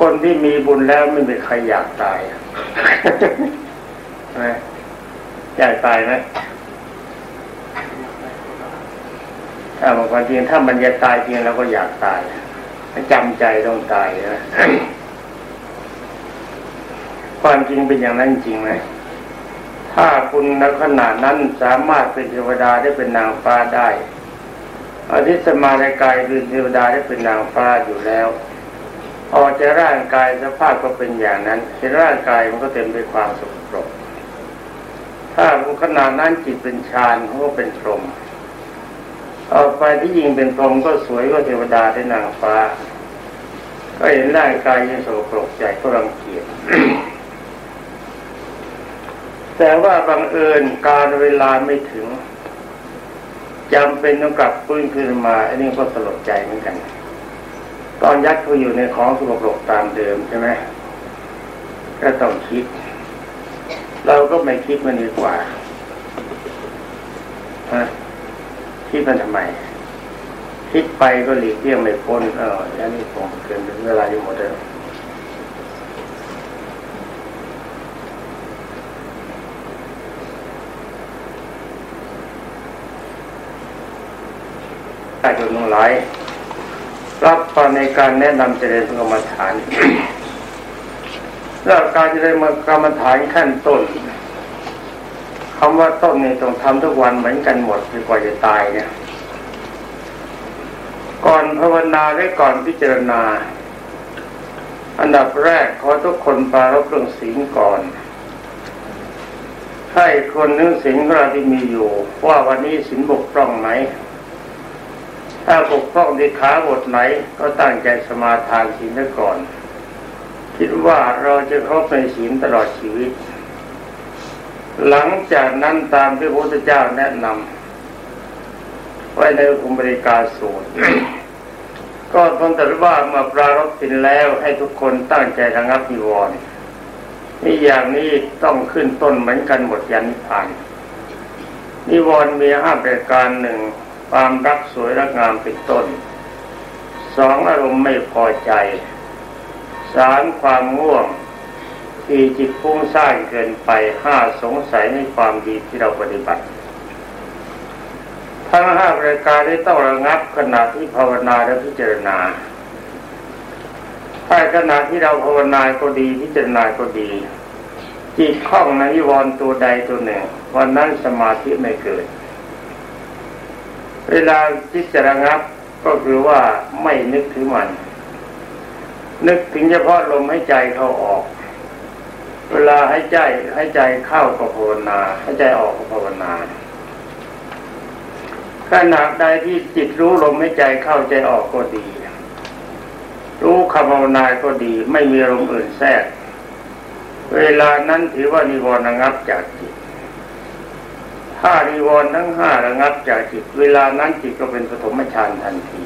คนที่มีบุญแล้วไม่มีใครอยากตายนะอยากตายไหมถ้าบางคนจริงถ้ามันจะตายจริงเราก็อยากตายจำใจต้องตายนะความจริงเป็นอย่างนั้นจริงไหมถ้าคุณในขนาดนั้นสามารถเป็นเทวดาได้เป็นนางฟ้าได้อธิสมาในกายเป็นเทวดาได้เป็นนางฟ้าอยู่แล้ว ออกจากร่างกายสภาพก็เป็นอย่างนั้นเห็นร่างกายมันก็เต็มด้วยความสุขปรกถ้าขนาดนั้นจิตเป็นฌานเขาก็เป็นพรหมออกไปที่ยิงเป็นพรหมก็สวยกว่าเทวดาได้นางฟ้า ก็เห็นร่างกายยังโสโครกใจก็รังเกียจแต่ว่าบังเอิญการเวลาไม่ถึงจำเป็นต้องกลับปื้นขึ้นมา อันนี้ก็สลดใจเหมือนกัน ตอนยัดเขาอยู่ในของสกปรกตามเดิมใช่ไหมก็ต้องคิด เราก็ไม่คิดมันดีกว่าฮะคิดมันทำไม คิดไปก็หลีกเลี่ยงไม่พ้นเออแล้วนี่ผมเกินเวลาอยู่หมดเลยถ้าคุณทั้งหลาย รับฟังในการแนะนำเจริญกรรมฐานแล้วการเจริญกรรมฐานขั้นต้นคำว่าต้นนี่ต้องทำทุกวันเหมือนกันหมดจนกว่าจะตายเนี่ย ก่อนภาวนาและก่อนพิจารณา อันดับแรกขอทุกคนปรารบเรื่องศีลก่อน ให้คนนึกศีลของเราที่มีอยู่ ว่าวันนี้ศีลบกพร่องไหม ถ้าบกพร่องในขาบทไหนก็ตั้งใจสมาทานศีลก่อน คิดว่าเราจะครบในศีลตลอดชีวิต หลังจากนั้นตามที่พระพุทธเจ้าแนะนำไว้ในอุบริกาสูตรก็ทรงตรัสว่าเมื่อปรารบศีลแล้วให้ทุกคนตั้งใจระงับนิวรณ์นี่อย่างนี้ต้องขึ้นต้นเหมือนกันหมดยันนิพพานนิวรณ์มีห้าประการหนึ่ง ความรักสวยรักงามเป็นต้นสองอารมณ์ไม่พอใจสามความง่วงสี่จิตพุ่งสร้างเกินไปห้าสงสัยในความดีที่เราปฏิบัติ ทั้งห้าประการที่ต้องระงับขณะที่ภาวนาและพิจารณาถ้าขณะที่เราภาวนาก็ดีพิจารณาก็ดี จิตคล่องในวิวรณ์ตัวใดตัวหนึ่ง วันนั้นสมาธิไม่เกิด เวลาจิตจะระงับก็คือว่าไม่นึกถึงมัน นึกถึงเฉพาะลมให้ใจเข้าออก เวลาให้ใจให้ใจเข้าก็ภาวนาให้ใจออกก็ภาวนาขณะใดที่จิตรู้ลมให้ใจเข้าใจออกก็ดี รู้คำภาวนาก็ดี ไม่มีลมอื่นแทรก เวลานั้นถือว่านิวรณ์ระงับจาก ถ้านิวรณ์ทั้งห้าระงับจากจิต เวลานั้นจิตก็เป็นปฐมฌานทันที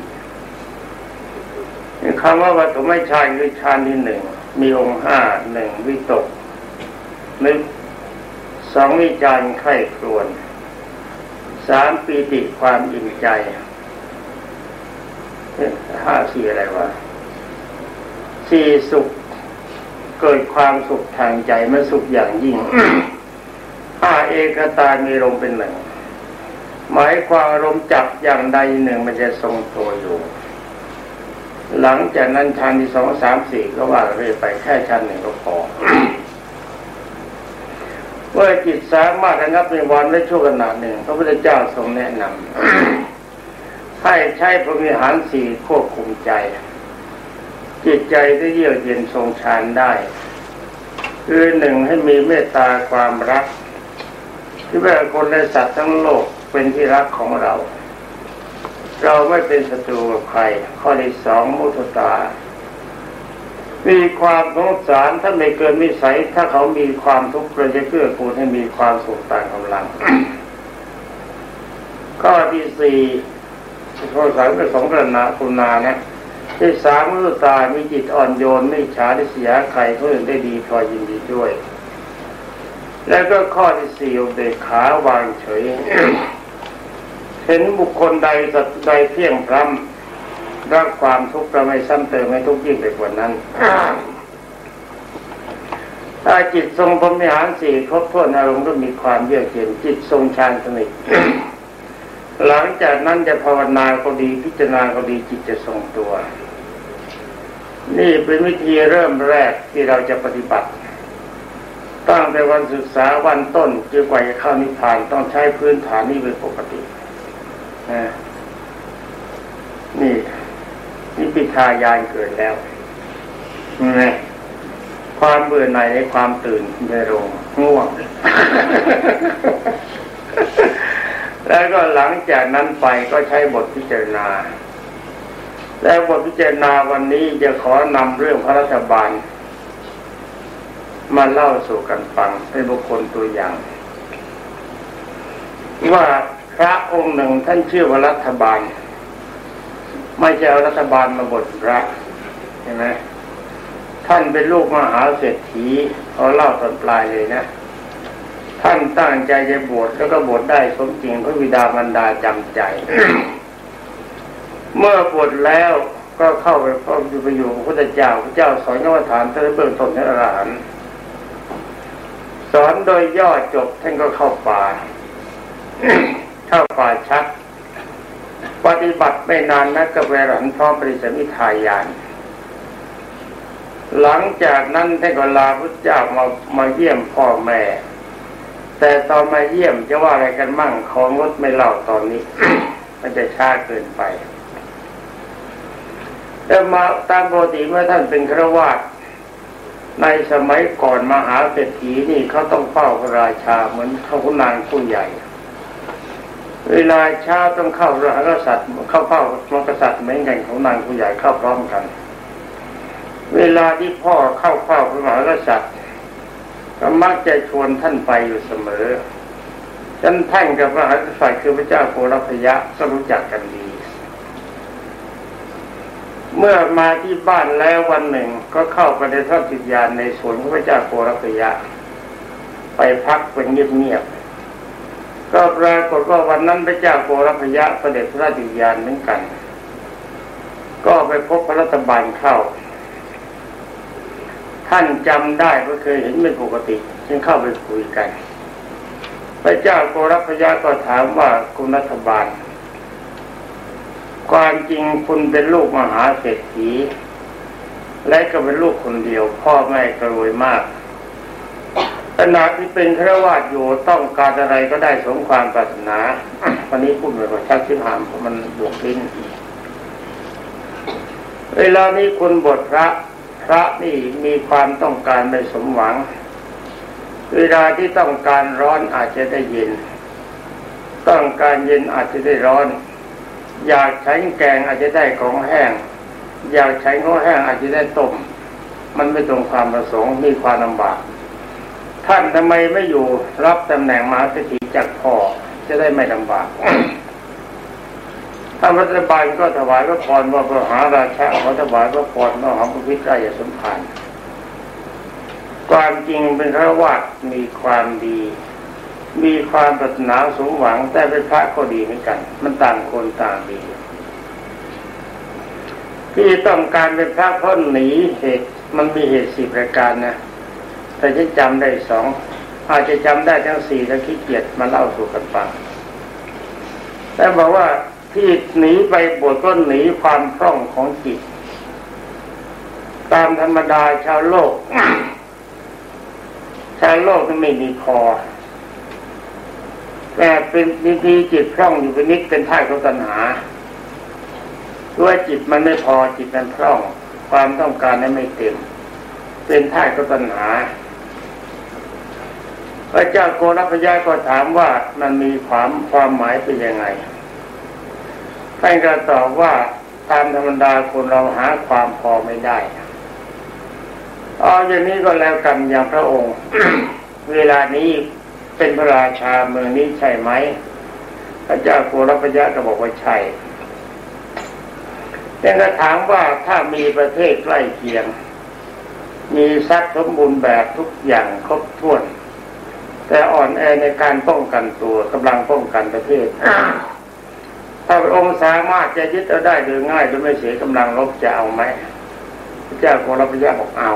คำว่าปฐมฌานคือฌานที่หนึ่งมีองค์ห้าหนึ่งวิตกนึกสองวิจารไข้ครวนสามปีติความอิ่มใจห้าสี่อะไรวะสี่สุขเกิดความสุขทางใจมันสุขอย่างยิ่ง ถ้าเอกตามีลมเป็นหนึ่ง หมายความลมจับอย่างใดหนึ่งมันจะทรงตัวอยู่ หลังจากนั้นชั้นที่สองสามสี่ก็ว่าเรื่อยไปแค่ชั้นหนึ่งก็พอเมื่อจิตสามารถระงับในวันได้ชั่วขณะหนึ่งพระพุทธเจ้าทรงแนะนำให้ใช้พระมิหารสี่ควบคุมใจ จิตใจที่เยือกเย็นทรงฌานได้ คือหนึ่งให้มีเมตตาความรัก ที่ว่าคนและสัตว์ทั้งโลกเป็นที่รักของเรา เราไม่เป็นศัตรูกับใคร ข้อที่สองมุทตา มีความสงสารถ้าไม่เกินวิสัย ถ้าเขามีความทุกข์เราจะเกื้อกูลให้มีความสุขตามกำลัง ข้อที่สี่ข้อสามเป็นสองกรณาคุณนานะที่สามมุตตามีจิตอ่อนโยนไม่ฉาด้เสียใครเขาอื่นได้ดีพอยินดีด้วย แล้วก็ข้อที่สี่เบกขาวางเฉย เห็นบุคคลใดสัตว์ใดเพียงพรำรับความทุกข์เราไม่ซ้ำเติมให้ทุกข์ยิ่งไปกว่านั้นถ้าจิตทรงพรมิหารสี่ครบถ้วนอารมณ์ก็มีความเยือกเย็นจิตทรงฌานสนิทหลังจากนั้นจะภาวนาก็ดีพิจารณาก็ดีจิตจะทรงตัว นี่เป็นวิธีเริ่มแรกที่เราจะปฏิบัติ ตั้งแต่วันศึกษาวันต้นจนกว่าจะเข้านิพพานต้องใช้พื้นฐานนี้เป็นปกตินะนี่นี่ปิทายานเกิดแล้วนะความเบื่อหน่ายในความตื่นในโรงง่วง แล้วก็หลังจากนั้นไปก็ใช้บทพิจารณา แล้วบทพิจารณาวันนี้จะขอนำเรื่องพระรัฐบาล มาเล่าสู่กันฟังเป็นบุคคลตัวอย่าง ว่าพระองค์หนึ่งท่านชื่อว่ารัฐบาล ไม่ใช่เอารัฐบาลมาบทพระใช่ไหมท่านเป็นลูกมหาเศรษฐีเขาเล่าตอนปลายเลยนะ ท่านตั้งใจจะบวชแล้วก็บวชได้สมจริงพระบิดามารดาจำใจ เมื่อบวชแล้วก็เข้าไปพบอยู่ไปอยู่พระพุทธเจ้าพระเจ้าสอนกรรมฐานท่านเบื้องต้นให้อรหันต์ สอนโดยย่อจบท่านก็เข้าป่า เข้าป่าชักปฏิบัติไม่นานนักก็ไปหลันพร้อมปริสมิทายาน หลังจากนั้นท่านก็ลาพุทธเจ้ามามาเยี่ยมพ่อแม่ แต่ตอนมาเยี่ยมจะว่าอะไรกันมั่งของงดไม่เล่าตอนนี้ มันจะช้าเกินไปแต่มาตามปกติเมื่อท่านเป็นครวาส ในสมัยก่อนมหาเศรษฐีนี่เขาต้องเฝ้าพระราชาเหมือนเขาคุณนางผู้ใหญ่ เวลาเช้าต้องเข้าพระกษัตริย์เข้าเฝ้าพระกษัตริย์เหมือนกันของนางผู้ใหญ่เข้าพร้อมกัน เวลาที่พ่อเข้าเฝ้าพระมหากษัตริย์ก็มักจะชวนท่านไปอยู่เสมอท่านท่านกับพระมหากษัตริย์คือพระเจ้าโกรพยะก็รู้จักกันดี เมื่อมาที่บ้านแล้ววันหนึ่งก็เข้าไปในท่าจิตยานในสวนพระเจ้าโกรพยะ ไปพักเป็นเงียบๆก็ปรากฏว่าวันนั้นพระเจ้าโกรพยะเสด็จพระราชยานเหมือนกัน ก็ไปพบพระรัฐบาลเข้า ท่านจำได้ก็เคยเห็นเป็นปกติ จึงเข้าไปคุยกัน พระเจ้าโกรพยะก็ถามว่าคุณรัฐบาล ความจริงคุณเป็นลูกมหาเศรษฐี และก็เป็นลูกคนเดียว พ่อแม่กรวยมากขณะที่เป็นฆราวาสอยู่ต้องการอะไรก็ได้สมความปรารถนาวันนี้พูดเหมือนกับชักชิมหามเพราะมันบวกลิ้นเวลานี้คุณบทพระพระนี่มีความต้องการไม่สมหวัง เวลาที่ต้องการร้อนอาจจะได้เย็น ต้องการเย็นอาจจะได้ร้อน อยากใช้แกงอาจจะได้ของแห้ง อยากใช้ของแห้งอาจจะได้ต้ม มันไม่ตรงความประสงค์มีความลำบาก ท่านทำไมไม่อยู่รับตำแหน่งมหาเศรษฐีจากพ่อจะได้ไม่ลำบากท่านรัฐบาลก็ถวายพระพรว่าพระหาราชาขอถวายพระพรมหาพระพิตรายสมภารความจริงเป็นพระวาดมีความดี มีความปรารถนาสมหวังแต่เป็นพระก็ดีเหมือนกัน มันต่างคนต่างดีที่ต้องการเป็นพระเพราะหนีเหตุมันมีเหตุสี่ประการนะ แต่ฉันจำได้สองอาจจะจำได้ทั้งสี่ถ้าขี้เกียจมาเล่าสู่กันฟังแต่บอกว่าที่หนีไปบวชก็หนีความพร่องของจิต ตามธรรมดาชาวโลก ชาวโลกที่ไม่มีคอ แต่เป็นนิทีจิตพร่องอยู่เป็นนิดเป็นท่าของตัณหาด้วยจิตมันไม่พอจิตมันพร่อง ความต้องการนั้นไม่เต็ม เป็นท่าของตัณหาพระเจ้าโกรพยาก็ถามว่ามันมีความความหมายเป็นยังไงท่านก็ตอบว่าตามธรรมดาคนเราหาความพอไม่ได้เอาอย่างนี้ก็แล้วกันอย่างพระองค์ เวลานี้ เป็นพระราชาเมืองนี้ใช่ไหมพระเจ้าโกรพยะก็บอกว่าใช่แต่ก็ถามว่าถ้ามีประเทศใกล้เคียง มีทรัพย์สมบูรณ์แบบทุกอย่างครบถ้วน แต่อ่อนแอในการป้องกันตัวกำลังป้องกันประเทศต้องพระองค์สามารถจะยึดเอาได้โดยง่ายโดยไม่เสียกำลังลบจะเอาไหมพระเจ้าโกรพยาบอกเอา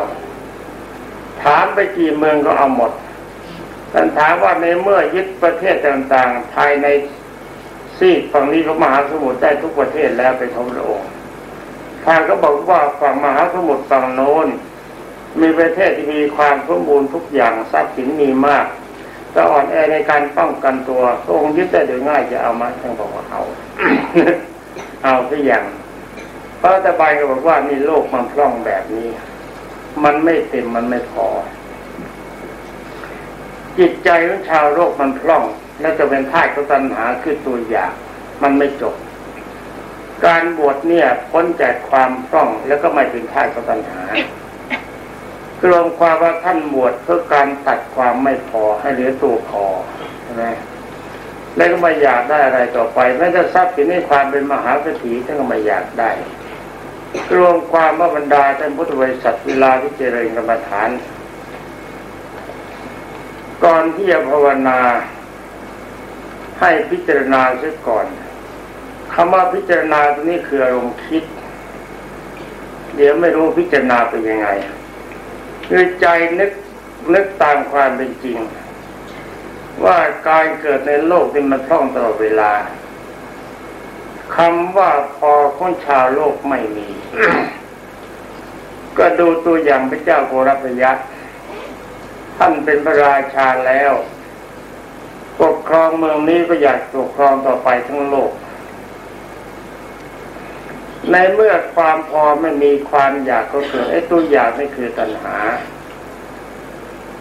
ถามไปกี่เมืองก็เอาหมด ท่านถามว่าในเมื่อยึดประเทศต่างๆ ภายในซีกฝั่งนี้ของมหาสมุทรได้ทุกประเทศแล้วเป็นของพระองค์ทางก็บอกว่าฝั่งมหาสมุทรฝั่งโน้น มีประเทศที่มีความสมบูรณ์ทุกอย่างทรัพย์สินมีมากแต่อ่อนแอในการป้องกันตัวพระองค์ยึดได้โดยง่ายจะเอามาท่านบอกว่าเอาเอาทุกอย่างพระตะบายก็บอกว่านี่โลกมันพร่องแบบนี้ มันไม่เต็มมันไม่พอ จิตใจของชาวโลกมันพร่อง และจะเป็นท่าของตัณหาคือตัวอย่าง มันไม่จบ การบวชเนี่ยพ้นจากความพร่องแล้วก็ไม่เป็นท่าของตัณหารวมความว่าท่านบวชเพื่อการตัดความไม่พอให้เหลือตัวพอใช่ไหมแล้วก็ไม่อยากได้อะไรต่อไปแม้จะทรัพย์สินในความเป็นมหาเศรษฐีท่านก็ไม่อยากได้รวมความว่าบรรดาท่านพุทธบริษัทเวลาที่เจริญกรรมฐาน ก่อนที่จะภาวนา ให้พิจารณาเสียก่อนคำว่าพิจารณาตรงนี้คืออารมณ์คิด เดี๋ยวไม่รู้พิจารณาเป็นยังไงคือใจนึกนึกตามความเป็นจริง ว่าการเกิดในโลกนี่มันท่องตลอดเวลาคำว่าพอของชาวโลกไม่มี ก็ดูตัวอย่างพระเจ้าโกรพยะ ท่านเป็นพระราชาแล้วปกครองเมืองนี้ก็อยากปกครองต่อไปทั้งโลก ในเมื่อความพอไม่มีความอยากก็เกิดไอ้ตัวอยากนี่คือตัณหา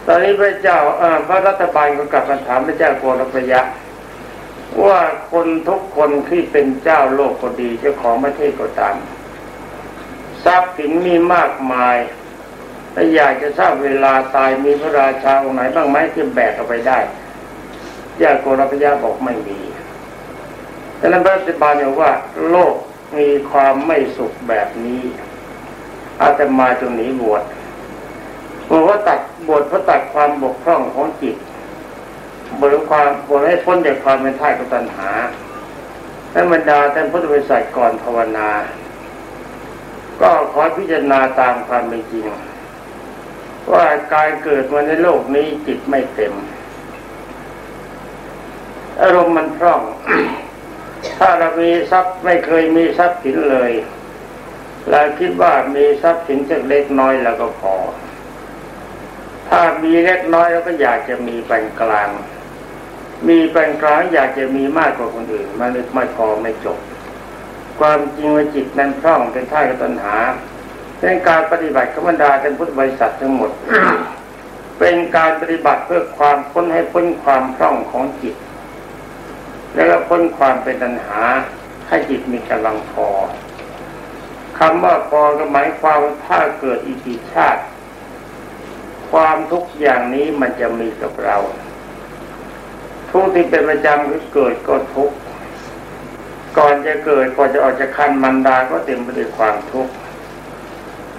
ตอนนี้พระเจ้าพระรัฐบาลก็กลับมาถามพระเจ้าโกรพยะ ว่าคนทุกคนที่เป็นเจ้าโลกก็ดีเจ้าของประเทศก็ตามทรัพย์สินมีมากมาย ถ้าอยากจะทราบเวลาตายมีพระราชาองค์ไหนบ้างไหมที่แบกเอาไปได้ญาโกรพยาบอกไม่มีแต่นั้นพระสิบาลบอกว่า โลกมีความไม่สุขแบบนี้ อาตมาจงหนีบวชบอกว่าตัดบวชเพราะตัดความบกพร่องของจิตบริความบริให้พ้นจากความเป็นท่าของตัณหาท่านบรรดาท่านพุทธบริษัทก่อนภาวนา ก็ขอพิจารณาตามความเป็นจริง ว่าการเกิดมาในโลกนี้จิตไม่เต็ม อารมณ์มันพร่อง ถ้าเรามีทรัพย์ไม่เคยมีทรัพย์สินเลยเราคิดว่ามีทรัพย์สินจะเล็กน้อยแล้วก็พอ ถ้ามีเล็กน้อยแล้วก็อยากจะมีปานกลาง มีเป็นกลางอยากจะมีมากกว่าคนอื่นมันไม่พอไม่จบ ความจริงว่าจิตนั้นพร่องเป็นท่ากับตัณหา เป็นการปฏิบัติขบรรดาเป็นพุทธบริษัททั้งหมด เป็นการปฏิบัติเพื่อความพ้นให้พ้นความพร่องของจิต แล้วก็พ้นความเป็นตัณหาให้จิตมีกำลังพอคำว่าพอก็หมายความถ้าเกิดอีกชาติ ความทุกอย่างนี้มันจะมีกับเรา ทุกที่เป็นประจำคือเกิดก็ทุกข์ก่อนจะเกิดก่อนจะออกจากคันมันดาก็เต็มไปด้วยความทุกข์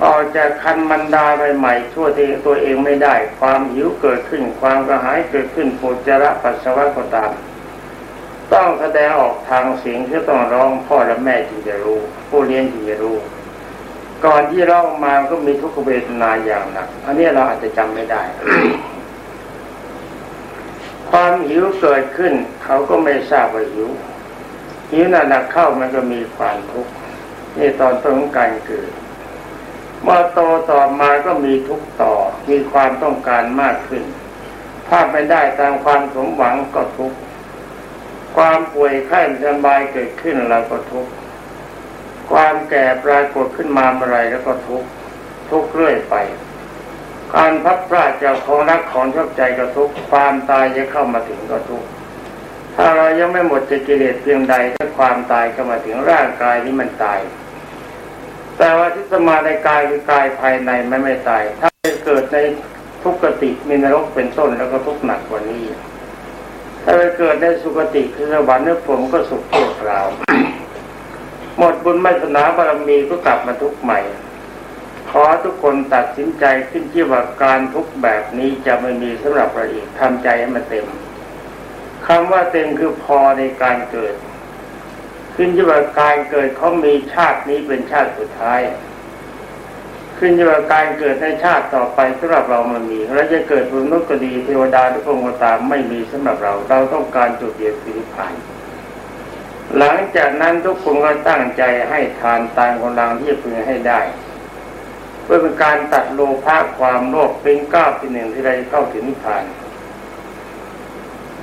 ออกจากคันมันดาใหม่ๆช่วที่ตัวเองไม่ได้ ความหิวเกิดขึ้น ความกระหายเกิดขึ้นปุจระปัสสาวะก็ตามต้องแสดงออกทางเสียงที่ต้องร้องพ่อและแม่จึงจะรู้ผู้เลี้ยงจึงจะรู้ ก่อนที่ร้องมาก็มีทุกขเวทนาอย่างหนักอันนี้เราอาจจะจำไม่ได้ ความหิวเกิดขึ้น เขาก็ไม่ทราบว่าหิวหิวนั่นหนักเข้ามันก็มีความทุกข์นี่ตอนต้นของการเกิด มื่อโตต่อมาก็มีทุกต่อมีความต้องการมากขึ้น ถ้าไม่ได้ตามความสมหวังก็ทุกความป่วยไข้สบายเกิดขึ้นเราก็ทุกความแก่ปรากฏขึ้นมาเมื่อไรแล้วก็ทุกทุกเรื่อยไป การพัดพลาดจากของรักของชอบใจก็ทุกความตายจะเข้ามาถึงก็ทุกถ้าเรายังไม่หมดจะกิเลสเพียงใดถ้าความตายเข้ามาถึงร่างกายนี้มันตาย แต่ว่าที่สมาในกายคือกายภายในไม่ไม่ตาย ถ้าเกิดในทุกขติมีนรกเป็นต้นแล้วก็ทุกหนักกว่านี้ ถ้าไปเกิดในสุคติคือสวรรค์เนื้อผมก็สุขชั่วคราหมดบุญไม่สนาบารมีก็กลับมาทุกใหม่ ขอทุกคนตัดสินใจขึ้นที่ว่าการทุกแบบนี้จะไม่มีสำหรับเราอีกทำใจให้มันเต็มคำว่าเต็มคือพอในการเกิด ขึ้นอยู่กับการเกิดเขามีชาตินี้เป็นชาติสุดท้าย ขึ้นอยู่กับการเกิดในชาติต่อไปสำหรับเรามันมีเราจะเกิดบนนุษย์ก็ดีเทวดาทุกองค์ตามไม่มีสำหรับเรา เราต้องการจุดเดียวคือนิพพานหลังจากนั้นทุกคนก็ตั้งใจให้ทานตามกำลังที่จะพึงให้ได้เพื่อเป็นการตัดโลภะความโลภเป็นก้าวเป็นหนึ่งที่เราเข้าถึงนิพพาน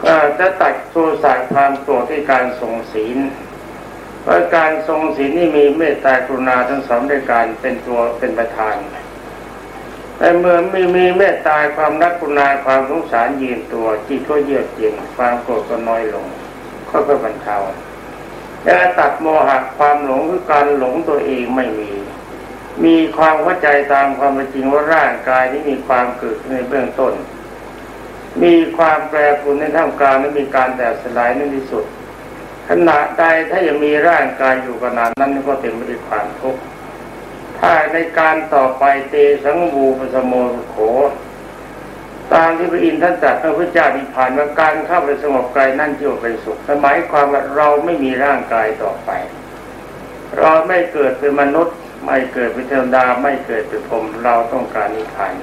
ก็จะตัดโทสะความโกรธที่การทรงศีล เพราะการทรงศีลนี่มีเมตตากรุณาทั้งสองด้วยการเป็นตัวเป็นประธานแต่เมื่อม่มีเมตตาความรักกรุณาความสงสารยืนตัวจิตก็เยือกเย็นความโกรธก็น้อยลงค่อยๆบรรเทาและตัดโมหะความหลงคือการหลงตัวเองไม่มี มีความเข้าใจตามความเป็นจริงว่าร่างกายนี้มีความเกิดในเบื้องต้น มีความแปรปรวนในท่ามกลางและมีการแตกสลายในที่สุด ขณะใดถ้ายังมีร่างกายอยู่ขนาดนั้นก็เต็มไปด้วยความทุกข์ถ้าในการต่อไปเตสังบูปสมโมโขตามที่พระอินทร์ท่านตรัสพระพุทธเจ้านิพพานว่าการเข้าไปสงบกายนั่นจะเป็นสุขหมายความว่าเราไม่มีร่างกายต่อไป เราไม่เกิดเป็นมนุษย์ ไม่เกิดเป็นเทวดาไม่เกิดเป็นพรหมเราต้องการนิพพาน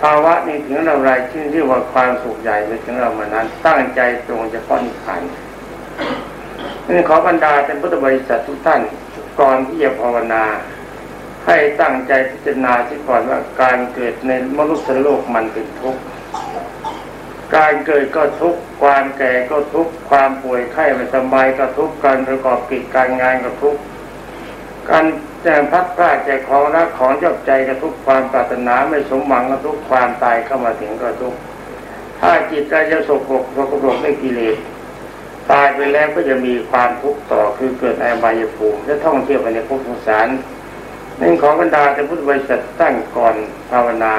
ภาวะนี้ถึงเราไรชื่อที่ว่าความสุขใหญ่ไปถึงเรามานั้นตั้งใจตรงเฉพาะนิพพาน นี่ขอบรรดาเป็นพุทธบริษัททุกท่านก่อนที่จะภาวนา ให้ตั้งใจพิจารณาที่ก่อนว่าการเกิดในมนุษย์โลกมันเป็นทุกข์การเกิดก็ทุกข์ความแก่ก็ทุกข์ความป่วยไข้ไม่สบายก็ทุกข์การประกอบกิจการงานก็ทุกข์การแจ้พัดพลาดจากของรักของชอบใจก็ทุกข์ความปรารถนาไม่สมหวังก็ทุกข์ความตายเข้ามาถึงก็ทุกข์ถ้าจิตใจจะสกปรกสกปรกด้วยกิเลส ตายไปแล้วก็จะมีความทุกข์ต่อคือเกิดในอบายภูมิและท่องเที่ยวไปในภพสงสารนั่นขอบรรดาแต่พุทธบริษัทตั้งก่อนภาวนา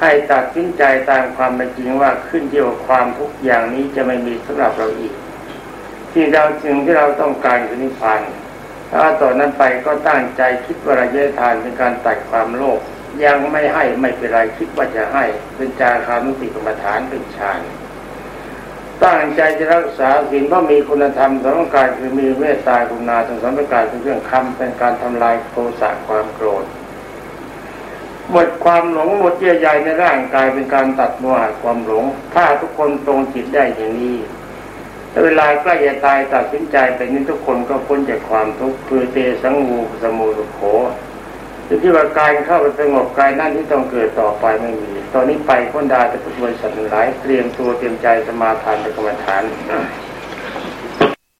ให้ตัดสินใจตามความเป็นจริงว่าขึ้นเกี่ยวกับความทุกข์อย่างนี้จะไม่มีสำหรับเราอีก ที่เราจึงที่เราต้องการคือนิพพานถ้าต่อนนั้นไปก็ตั้งใจคิดว่าระยะทานเป็นการตัดความโลภยังไม่ให้ไม่เป็นไรคิดว่าจะให้เป็นจาคานุติกรรมฐานเป็นฌาน ตั้งใจจะรักษาศีลเพราะมีคุณธรรมสองการคือมีเมตตากรุณาทั้งสองประการเป็นเรื่องคำเป็นการทำลายโทสะความโกรธหมดความหลงหมดเยื่อใยในร่างกายเป็นการตัดโมหะความหลง ถ้าทุกคนตรงจิตได้อย่างนี้เวลาใกล้จะตายตัดสินใจไปนี้ทุกคนก็พ้นจากความทุกข์คือเตสังวูสมูสุโข ที่ว่ากายเข้าไปสงบกายนั่นที่ต้องเกิดต่อไปไม่มี ตอนนี้ไปพ้นดาจะพุทธบริษัทหลายเตรียมตัวเตรียมใจสมาทานเป็นกรรมฐาน